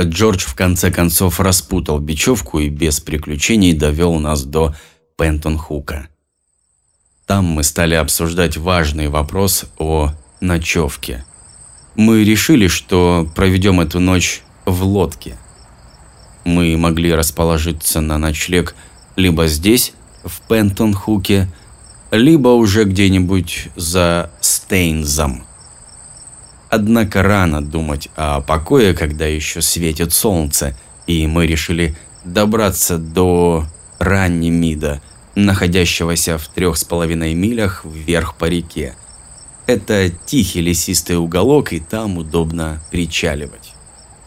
Джордж в конце концов распутал бечевку и без приключений довел нас до Пентон-Хука. Там мы стали обсуждать важный вопрос о ночевке. Мы решили, что проведем эту ночь в лодке. Мы могли расположиться на ночлег либо здесь, в Пентон-Хуке, либо уже где-нибудь за Стейнзом. Однако рано думать о покое, когда еще светит солнце, и мы решили добраться до Раннемида, находящегося в трех с половиной милях вверх по реке. Это тихий лесистый уголок, и там удобно причаливать.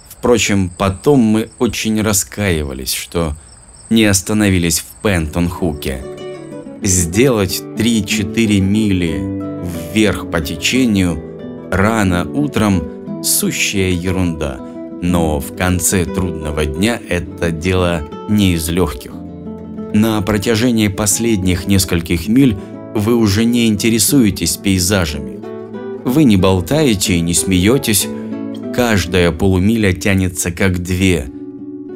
Впрочем, потом мы очень раскаивались, что не остановились в Пентон-Хуке. Сделать 3-4 мили вверх по течению – рано утром – сущая ерунда, но в конце трудного дня это дело не из легких. На протяжении последних нескольких миль вы уже не интересуетесь пейзажами. Вы не болтаете и не смеетесь, каждая полумиля тянется как две.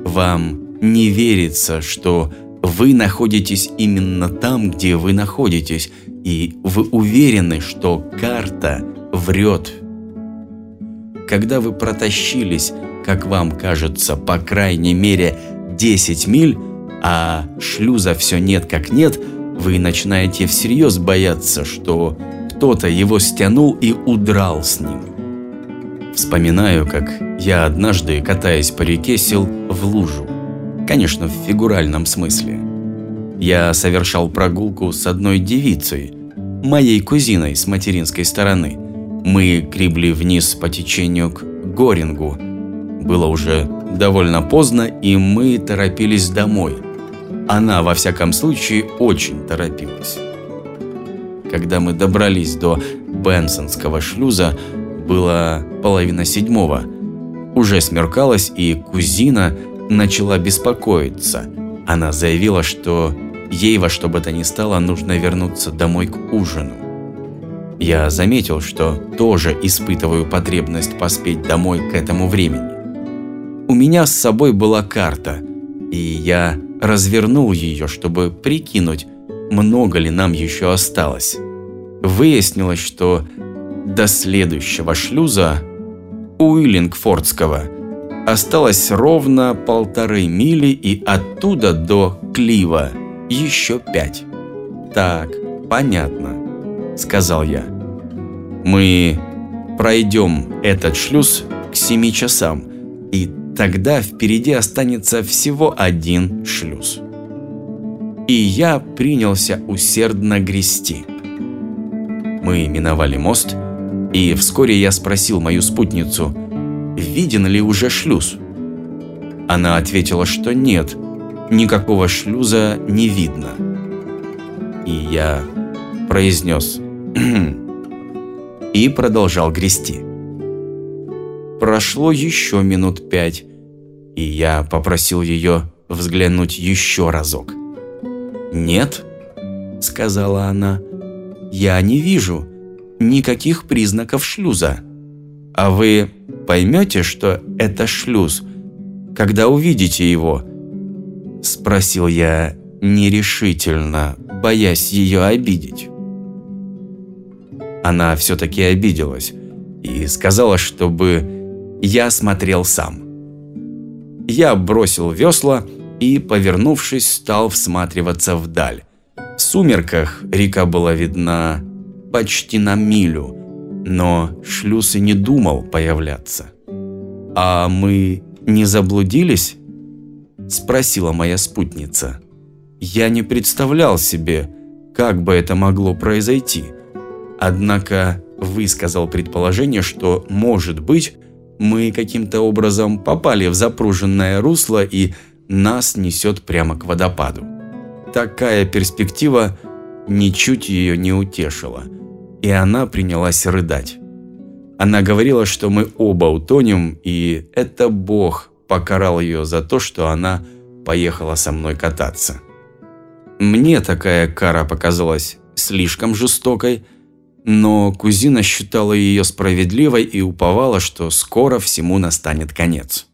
Вам не верится, что вы находитесь именно там, где вы находитесь, и вы уверены, что карта врет. Когда вы протащились, как вам кажется, по крайней мере 10 миль, а шлюза все нет как нет, вы начинаете всерьез бояться, что кто-то его стянул и удрал с ним. Вспоминаю, как я однажды, катаясь по реке, сел в лужу. Конечно, в фигуральном смысле. Я совершал прогулку с одной девицей, моей кузиной с материнской стороны – мы гребли вниз по течению к Горингу. Было уже довольно поздно, и мы торопились домой. Она, во всяком случае, очень торопилась. Когда мы добрались до Бенсонского шлюза, было половина седьмого. Уже смеркалось, и кузина начала беспокоиться. Она заявила, что ей во что бы то ни стало нужно вернуться домой к ужину. Я заметил, что тоже испытываю потребность поспеть домой к этому времени. У меня с собой была карта, и я развернул ее, чтобы прикинуть, много ли нам еще осталось. Выяснилось, что до следующего шлюза Уиллингфордского осталось ровно полторы мили и оттуда до Клива еще пять. Так, понятно. – сказал я. «Мы пройдем этот шлюз к семи часам, и тогда впереди останется всего один шлюз». И я принялся усердно грести. Мы миновали мост, и вскоре я спросил мою спутницу, виден ли уже шлюз. Она ответила, что нет, никакого шлюза не видно. И я произнес и продолжал грести. Прошло еще минут пять, и я попросил ее взглянуть еще разок. «Нет», — сказала она, — «я не вижу никаких признаков шлюза. А вы поймете, что это шлюз, когда увидите его?» Спросил я нерешительно, боясь ее обидеть она все-таки обиделась и сказала, чтобы я смотрел сам. Я бросил весла и, повернувшись, стал всматриваться вдаль. В сумерках река была видна почти на милю, но шлюз и не думал появляться. «А мы не заблудились?» – спросила моя спутница. Я не представлял себе, как бы это могло произойти – Однако высказал предположение, что, может быть, мы каким-то образом попали в запруженное русло и нас несет прямо к водопаду. Такая перспектива ничуть ее не утешила, и она принялась рыдать. Она говорила, что мы оба утонем, и это Бог покарал ее за то, что она поехала со мной кататься. Мне такая кара показалась слишком жестокой, но кузина считала ее справедливой и уповала, что скоро всему настанет конец.